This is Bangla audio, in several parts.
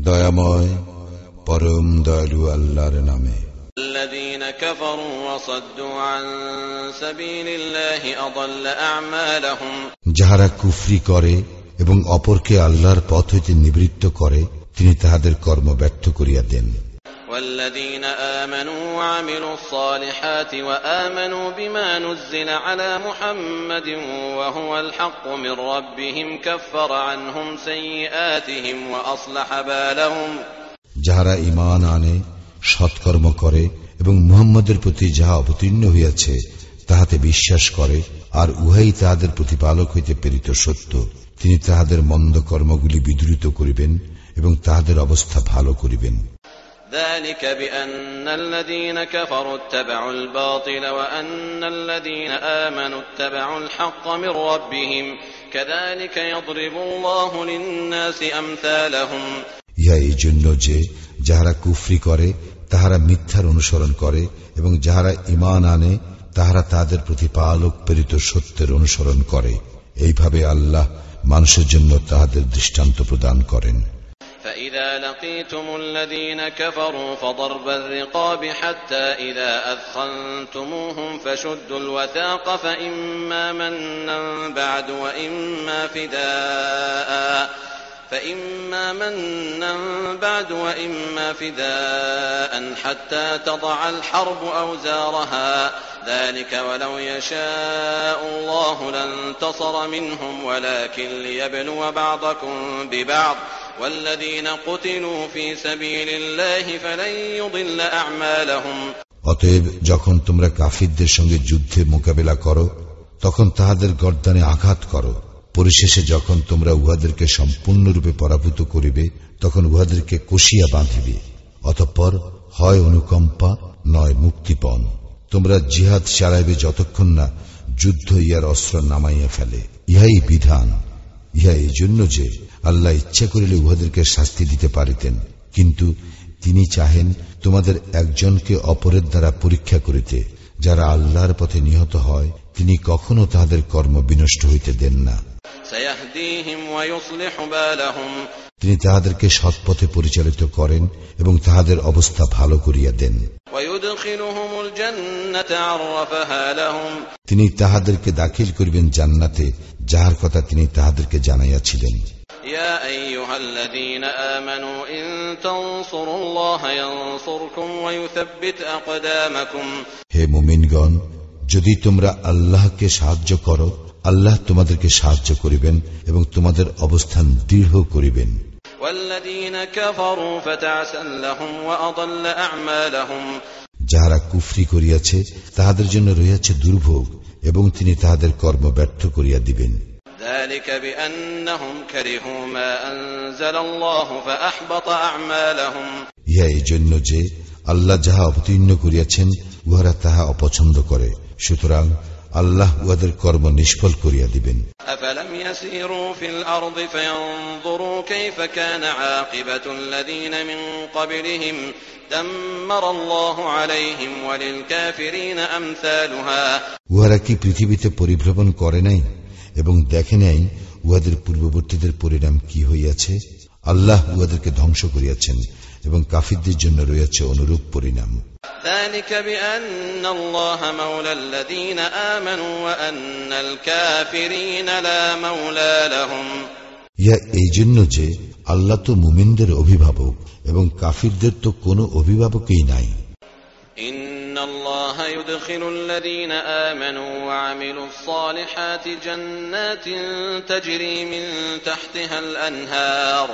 দয়াময় পরম দয়ালু আল্লাহর নামে الذين كفروا وصدوا عن سبيل الله أضل أعمالهم যাহারা কুফরি করে এবং অপরকে আল্লাহর পথ হইতে নিবৃত্ত করে তিনি তাহাদের কর্ম ব্যর্থ করিয়া দেন والذين آمنوا وعملوا الصالحات وآمنوا بما نزل على محمد وهو الحق من ربهم كفر عنهم سيئاتهم وأصلح بالهم যাহারা ইমান আনে সৎকর্ম করে এবং মুহাম্মদের প্রতি যাহা অবতীর্ণ হইয়াছে তাহাতে বিশ্বাস করে আর উহাই তাহাদের প্রতিপালক হইতে প্রেরিত সত্য তিনি তাহাদের মন্দ কর্মগুলি বিদূরিত করিবেন এবং তাহাদের অবস্থা ভালো করিবেন ذلك بأن الذين كفروا اتبعوا الباطل وأن الذين آمنوا اتبعوا الحق من ربهم كذلك يضرب الله للناس أمثالهم ইহা এই জন্য যে যাহারা কুফরি করে তাহারা মিথ্যার অনুসরণ করে এবং যাহারা ইমান আনে তাহারা তাদের প্রতিপালক প্রেরিত সত্যের অনুসরণ করে এইভাবে আল্লাহ মানুষের জন্য তাহাদের দৃষ্টান্ত প্রদান করেন فإذا لقيتم الذين كفروا فضرب الرقاب حتى إذا أثخنتموهم فشدوا الوثاق فإما منا بعد وإما فداء فإما منا بعد وإما فداء حتى تضع الحرب أوزارها. ذلك ولو يشاء الله لانتصر منهم ولكن ليبلو بعضكم ببعض. অতএব যখন তোমরা কাফিরদের সঙ্গে যুদ্ধে মোকাবেলা করো, তখন তাহাদের গর্দানে আঘাত করো। পরিশেষে যখন তোমরা উহাদেরকে সম্পূর্ণরূপে পরাভূত করিবে, তখন উহাদেরকে কষিয়া বাঁধিবে। অতঃপর হয় অনুকম্পা, নয় মুক্তিপণ। তোমরা জিহাদ চালাইবে যতক্ষণ না যুদ্ধ ইয়ার অস্ত্র নামাইয়া ফেলে। ইহাই বিধান। ইহা এই জন্য যে আল্লাহ ইচ্ছা করিলে উহাদেরকে শাস্তি দিতে পারিতেন। কিন্তু তিনি চাহেন তোমাদের একজনকে অপরের দ্বারা পরীক্ষা করিতে যারা আল্লাহর পথে নিহত হয় তিনি কখনো তাহাদের কর্ম বিনষ্ট হইতে দেন না। তিনি তাহাদেরকে সৎ পথে পরিচালিত করেন এবং তাহাদের অবস্থা ভালো করিয়া দেন। তিনি তাহাদেরকে দাখিল করিবেন জান্নাতে যাহার কথা তিনি তাহাদেরকে জানাইয়াছিলেন يا أيها الذين آمنوا إن تنصروا الله ينصركم ويثبت أقدامكم হে মুমিনগণ যদি তোমরা আল্লাহকে সাহায্য করো আল্লাহ তোমাদেরকে সাহায্য করিবেন এবং তোমাদের অবস্থান দৃঢ় করিবেন والذين كفروا فتعسا لهم وأضل أعمالهم যাহারা কুফরি করিয়াছে তাহাদের জন্য রহিয়াছে দুর্ভোগ এবং তিনি তাহাদের কর্ম ব্যর্থ করিয়া দিবেন। ইহা এই জন্য যে আল্লাহ যাহা অবতীর্ণ করিয়াছেন উহারা তাহা অপছন্দ করে। সুতরাং আল্লাহ উহাদের কর্ম নিষ্ফল করিয়া দিবেন أفلم يسيروا في الأرض فينظروا كيف كان عاقبة الذين من قبلهم دمر الله عليهم وللكافرين أمثالها উহারা কি পৃথিবীতে পরিভ্রমণ করে নাই এবং দেখে নাই উহাদের পূর্ববর্তীদের পরিণাম কি হইয়াছে আল্লাহ উহাদেরকে ধ্বংস করিয়াছেন এবং কাফিরদের জন্য রয়েছে অনুরূপ পরিণাম ذلك بأن الله مولى الذين آمنوا وأن الكافرين لا مولى لهم ইহা এই জন্য যে আল্লাহ তো মুমিনদের অভিভাবক এবং কাফিরদের তো কোনো অভিভাবকই নাই إن الله يدخل الذين آمنوا وعملوا الصالحات جنات تجري من تحتها الأنهار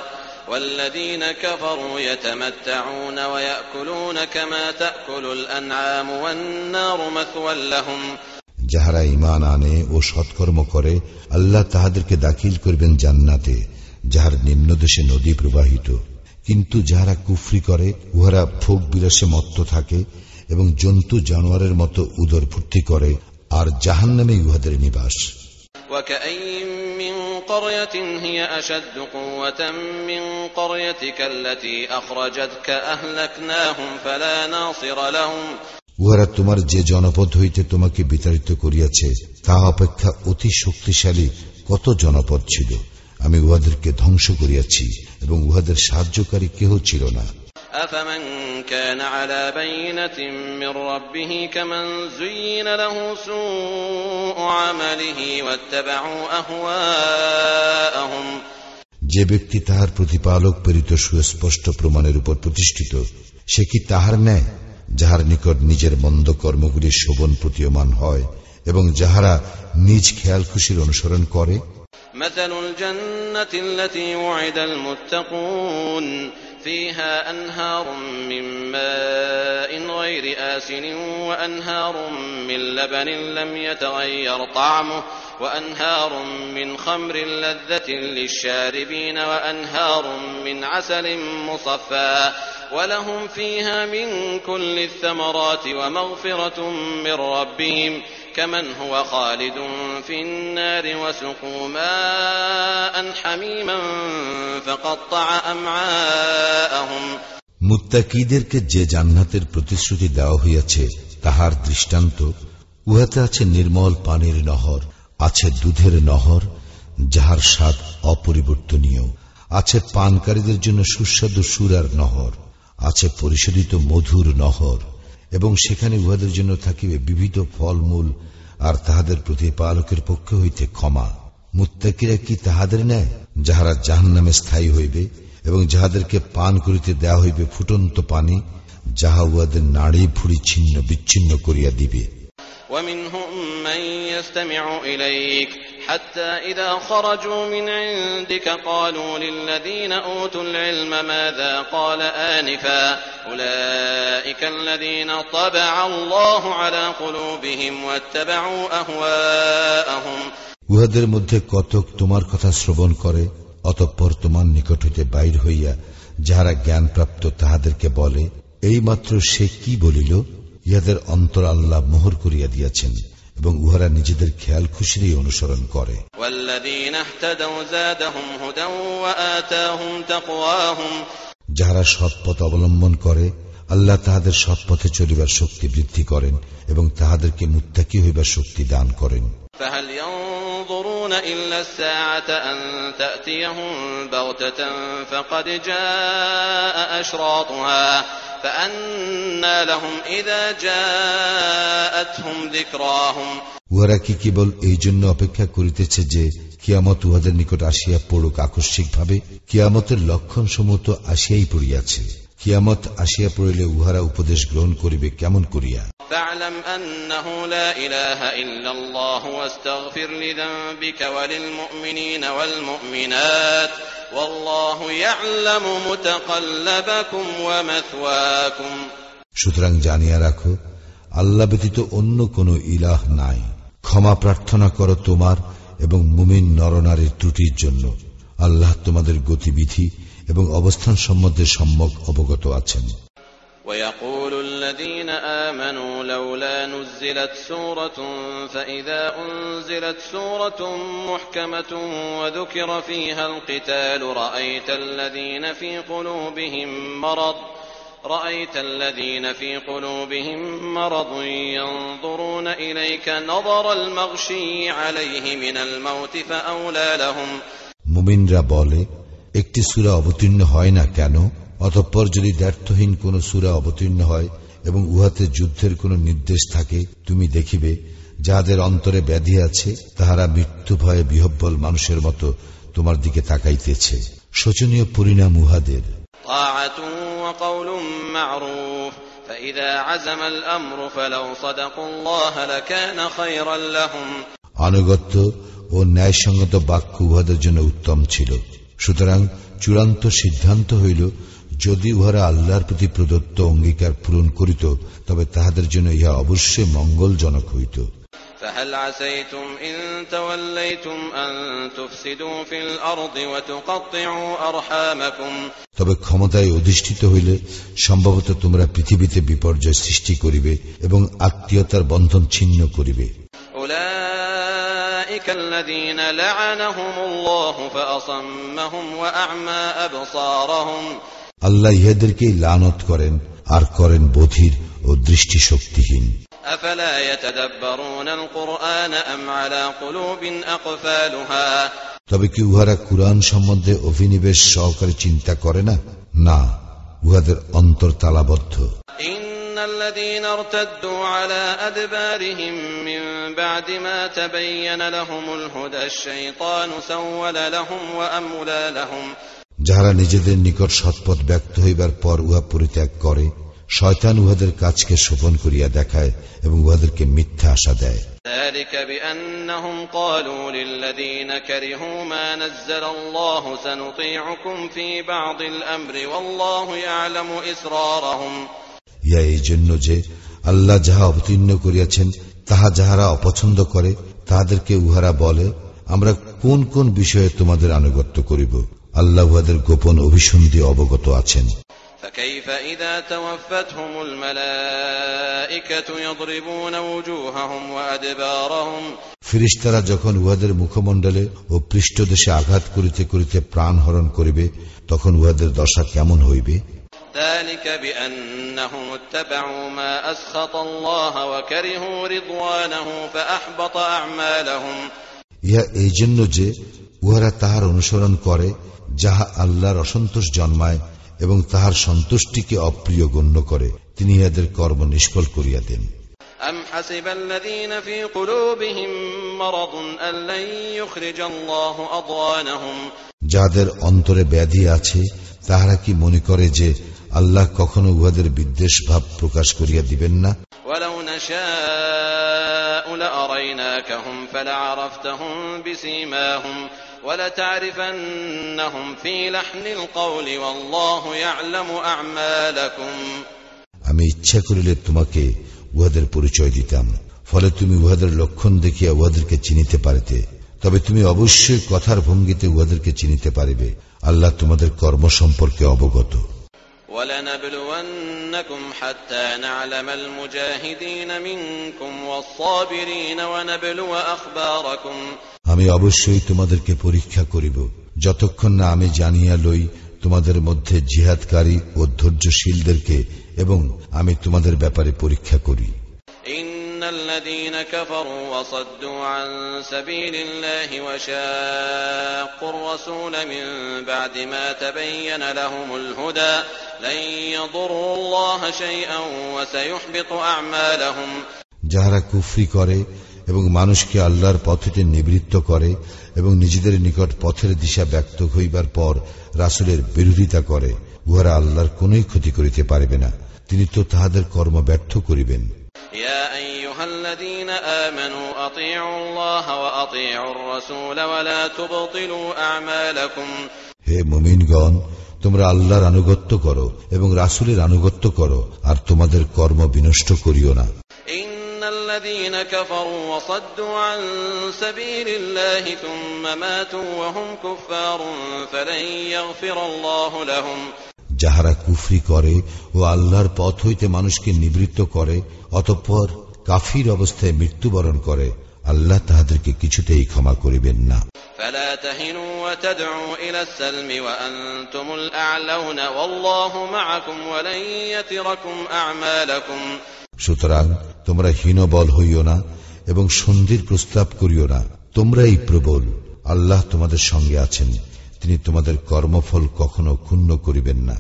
والذين كفروا يتمتعون ويأكلون كما تأكل الأنعام والنار مثوى لهم যাহারা ইমান আনে ও সৎকর্ম করে আল্লাহ তাহাদেরকে দাখিল করবেন জান্নাতে যাহার নিম্নদেশে নদী প্রবাহিত কিন্তু যাহারা কুফরি করে উহারা ভোগ বিলাসে মত্ত থাকে এবং জন্তু জানোয়ারের মতো উদর ফুর্তি করে আর জাহান্নামে উহাদের নিবাস وكأي من قرية هي أشد قوة من قريتك التي أخرجتك أهلكناهم فلا ناصر لهم উহারা তোমার যে জনপদ হইতে তোমাকে বিতাড়িত করিয়াছে তা অপেক্ষা অতি শক্তিশালী কত জনপদ ছিল আমি উহাদেরকে ধ্বংস করিয়াছি এবং উহাদের সাহায্যকারী কেহ ছিল না أفمن كان على بينة من ربه كمن زين له سوء عمله واتبعوا أهواءهم যে ব্যক্তি তাহার প্রতিপালক প্রেরিত সুস্পষ্ট প্রমাণের উপর প্রতিষ্ঠিত সে কি তাহার ন্যায় যাহার নিকট নিজের মন্দ কর্মগুলি শোভন প্রতীয়মান হয় এবং যাহারা নিজ খেয়াল খুশির অনুসরণ করে مثل الجنة التي وعد المتقون فيها أنهار من ماء غير آسن وأنهار من لبن لم يتغير طعمه وأنهار من خمر لذة للشاربين وأنهار من عسل مصفى ولهم فيها من كل الثمرات ومغفرة من ربهم كمن هو خالد في النار وسقوا ماء حميما فقطع أمعاءهم মুত্তাকিদেরকে যে জান্নাতের প্রতিশ্রুতি দেওয়া হইয়াছে তাহার দৃষ্টান্ত উহাতে আছে নির্মল পানির নহর আছে দুধের নহর যাহার স্বাদ অপরিবর্তনীয় আছে পানকারীদের জন্য সুস্বাদু সুরার নহর আছে পরিশোধিত মধুর নহর এবং সেখানে উহাদের জন্য থাকিবে বিবিধ ফলমূল আর তাহাদের প্রতিপালকের পক্ষ হইতে ক্ষমা মুত্তাকিরা কি তাহাদের নেয় যাহারা জাহান নামে স্থায়ী হইবে এবং যাহাদেরকে পান করিতে দেয়া হইবে ফুটন্ত পানি যাহা উহাদের নাড়ি ভুড়ি ছিন্ন বিচ্ছিন্ন করিয়া দিবে ومنهم من يستمع إليك حتى إذا خرجوا من عندك قالوا للذين أوتوا العلم ماذا قال آنفا أولئك الذين طبع الله على قلوبهم واتبعوا أهواءهم উহাদের মধ্যে কতক তোমার কথা শ্রবণ করে অতঃপর তোমার নিকট হইতে বাইর হইয়া যাহারা জ্ঞানপ্রাপ্ত তাহাদেরকে বলে এইমাত্র সে কি বলিল ইহাদের অন্তর আল্লাহ মোহর করিয়া দিয়াছেন এবং উহারা নিজেদের খেয়াল খুশির অনুসরণ করে। যাহারা সৎপথ অবলম্বন করে আল্লাহ তাহাদের সৎপথে চলিবার শক্তি বৃদ্ধি করেন এবং তাহাদেরকে মুত্তাকি হইবার শক্তি দান করেন। فهل ينظرون إلا الساعة أن تأتيهم بغتة فقد جاء أشراطها فأنى لهم إذا جاءتهم ذكراهم উহারা কি কেবল এই জন্য অপেক্ষা করিতেছে যে কিয়ামত উহাদের নিকট আসিয়া পড়ুক আকস্মিকভাবে কিয়ামতের লক্ষণ সমূহ তো আসিয়াই পড়িয়াছে কিয়ামত আসিয়া পড়িলে উহারা উপদেশ গ্রহণ করিবে কেমন করিয়া فاعلم أنه لا إله إلا الله واستغفر لذنبك وللمؤمنين والمؤمنات والله يعلم متقلبكم ومثواكم সুতরাং জানিয়া রাখো আল্লাহ ব্যতীত অন্য কোন ইলাহ নাই ক্ষমা প্রার্থনা করো তোমার এবং মুমিন নরনারীর ত্রুটির জন্য আল্লাহ তোমাদের গতিবিধি এবং অবস্থান সম্বন্ধে সম্যক অবগত আছেন ويقول الذين آمنوا لولا نزلت سورة فإذا أنزلت سورة محكمة وذكر فيها القتال رأيت الذين في قلوبهم مرض رأيت الذين في قلوبهم مرض ينظرون إليك نظر المغشي عليه من الموت فأولى لهم মুমিনরা বলে একটি সুরা অবতীর্ণ হয় না কেন অতঃপর যদি দ্ব্যর্থহীন কোন সুরা অবতীর্ণ হয় এবং উহাতে যুদ্ধের কোন নির্দেশ থাকে তুমি দেখিবে যাহাদের অন্তরে ব্যাধি আছে তাহারা মৃত্যু ভয়ে বিহব্বল মানুষের মতো তোমার দিকে তাকাইতেছে। শোচনীয় পরিণাম উহাদের। আনুগত্য ও ন্যায়সঙ্গত বাক্য উহাদের জন্য উত্তম ছিল। সুতরাং চূড়ান্ত সিদ্ধান্ত হইল যদি উহারা আল্লাহর প্রতি প্রদত্ত অঙ্গীকার পূরণ করিত তবে তাহাদের জন্য ইহা অবশ্যই মঙ্গলজনক হইত فهل عسيتم إن توليتم أن تفسدوا في الأرض وتقطعوا أرحامكم তবে ক্ষমতায় অধিষ্ঠিত হইলে সম্ভবত তোমরা পৃথিবীতে বিপর্যয় সৃষ্টি করিবে এবং আত্মীয়তার বন্ধন ছিন্ন করিবে أولئك الذين لعنهم الله فأصمهم وأعمى أبصارهم আল্লাহ ইহাদেরকেই লানত করেন আর করেন বধির ও দৃষ্টিশক্তিহীন أفلا يتدبرون القرآن أم على قلوب أقفالها তবে কি উহারা কুরআন সম্বন্ধে অভিনিবেশ সহকারে চিন্তা করে না না উহাদের অন্তর তালাবদ্ধ إن الذين ارتدوا على أدبارهم من بعد ما تبين لهم الهدى الشيطان سول لهم وأملى لهم যাহারা নিজেদের নিকট সৎপথ ব্যক্ত হইবার পর উহা পরিত্যাগ করে শয়তান উহাদের কাজকে শোভন করিয়া দেখায় এবং উহাদেরকে মিথ্যা আশা দেয় ذلك بأنهم قالوا للذين كرهوا ما نزل الله سنطيعكم في بعض الأمر والله يعلم إسرارهم ইয়া এই জন্য যে আল্লাহ যাহা অবতীর্ণ করিয়াছেন তাহা যাহারা অপছন্দ করে তাহাদেরকে উহারা বলে আমরা কোন কোন বিষয়ে তোমাদের আনুগত্য করিব আল্লাহ উহাদের গোপন অভিসন্ধি অবগত আছেন فكيف إذا توفتهم الملائكة يضربون وجوههم وأدبارهم ফিরিস্তারা যখন উহাদের মুখমণ্ডলে ও পৃষ্ঠদেশে আঘাত করিতে করিতে প্রাণ হরণ করিবে তখন উহাদের দশা কেমন হইবে ذلك بأنهم اتبعوا ما أسخط الله وكرهوا رضوانه فأحبط أعمالهم ইহা এই জন্য যে উহারা তাহার অনুসরণ করে যাহা আল্লাহর অসন্তোষ জন্মায় এবং তাহার সন্তুষ্টিকে অপ্রিয় গণ্য করে তিনি ইহাদের কর্ম নিষ্ফল করিয়া দেন أم حسب الذين في قلوبهم مرض أن لن يخرج الله أضوانهم যাহাদের অন্তরে ব্যাধি আছে তাহারা কি মনে করে যে আল্লাহ কখনো উহাদের বিদ্বেষ ভাব প্রকাশ করিয়া দিবেন না ولو نشاء لأريناكهم فلعرفتهم بسيماهم ولتعرفنهم في لحن القول والله يعلم أعمالكم আমি ইচ্ছা করিলে তোমাকে উহাদের পরিচয় দিতাম ফলে তুমি উহাদের লক্ষণ দেখিয়া উহাদেরকে চিনিতে পারিতে তবে তুমি অবশ্যই কথার ভঙ্গিতে উহাদেরকে চিনিতে পারিবে আল্লাহ তোমাদের কর্ম সম্পর্কে অবগত ولنبلونكم حتى نعلم المجاهدين منكم والصابرين ونبلو أخباركم আমি অবশ্যই তোমাদেরকে পরীক্ষা করিব যতক্ষণ না আমি জানিয়া লই তোমাদের মধ্যে জিহাদকারী ও ধৈর্যশীলদেরকে এবং আমি তোমাদের ব্যাপারে পরীক্ষা করি إن الذين كفروا وصدوا عن سبيل الله وشاقوا الرسول من بعد ما تبين لهم الهدى لن يضروا الله شيئا وسيحبط أعمالهم যাহারা কুফরি করে এবং মানুষকে আল্লাহর পথেতে নিবৃত্ত করে এবং নিজেদের নিকট পথের দিশা ব্যক্ত হইবার পর রাসুলের বিরোধিতা করে উহারা আল্লাহর কোন ক্ষতি করিতে পারবে না। তিনি তো তাহাদের কর্ম ব্যর্থ করিবেন। হে মুমিনগণ তোমরা আল্লাহর আনুগত্য করো এবং রাসুলের আনুগত্য করো আর তোমাদের কর্ম বিনষ্ট করিও না। إن الذين كفروا وصدوا عن سبيل الله ثم ماتوا وهم كفار فلن يغفر الله لهم যাহারা কুফরি করে ও আল্লাহর পথ হইতে মানুষকে নিবৃত্ত করে অতঃপর কাফির অবস্থায় মৃত্যুবরণ করে আল্লাহ তাহাদেরকে কিছুতেই ক্ষমা করিবেন না فلا সুতরাং তোমরা হীনবল হইও না এবং সন্ধির প্রস্তাব করিও না। তোমরা এই প্রবল। আল্লাহ তোমাদের সঙ্গে আছেন। তিনি তোমাদের কর্মফল কখনো ক্ষুণ্ণ করিবেন না।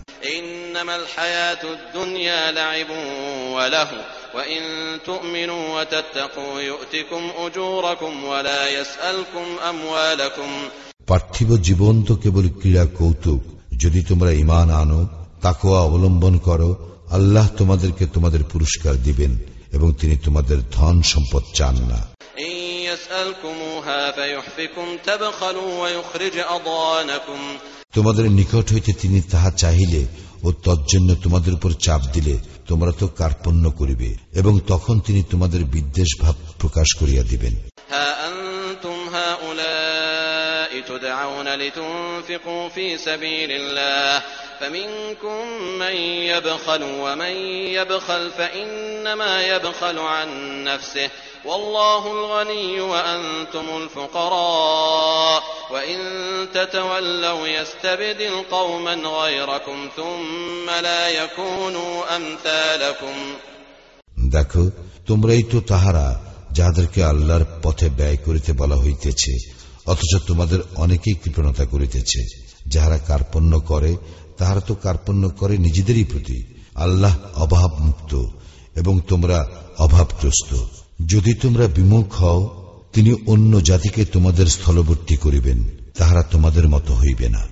পার্থিব জীবন তো কেবল ক্রীড়া কৌতুক। যদি তোমরা ইমান আনো তাকে অবলম্বন করো আল্লাহ তোমাদেরকে তোমাদের পুরস্কার দিবেন এবং তিনি তোমাদের ধন সম্পদ চান না إن يسألكموها فيحفكم تبخلوا ويخرج أضغانكم তোমাদের নিকট হইতে তিনি তাহা চাহিলে ও তজ্জন্য তোমাদের উপর চাপ দিলে তোমরা তো কার্পণ্য করিবে এবং তখন তিনি তোমাদের বিদ্বেষ ভাব প্রকাশ করিয়া দিবেন ها أنتم هؤلاء تدعون لتنفقوا في سبيل الله فمنكم من يبخل ومن يبخل فإنما يبخل عن نفسه والله الغني وأنتم الفقراء وإن تتولوا يستبدل قوما غيركم ثم لا يكونوا أمثالكم দেখো তোমরাই তো তাহারা যাহাদেরকে আল্লাহর পথে ব্যয় করিতে বলা হইতেছে অথচ তোমাদের অনেকেই কৃপণতা করিতেছে যাহারা কার্পণ্য করে তাহারা তো কার্পণ্য করে নিজেদেরই প্রতি। আল্লাহ অভাব মুক্ত এবং তোমরা অভাবগ্রস্ত। যদি তোমরা বিমুখ হও, তিনি অন্য জাতিকে তোমাদের স্থলবর্তী করিবেন, তাহারা তোমাদের মতো হইবে না।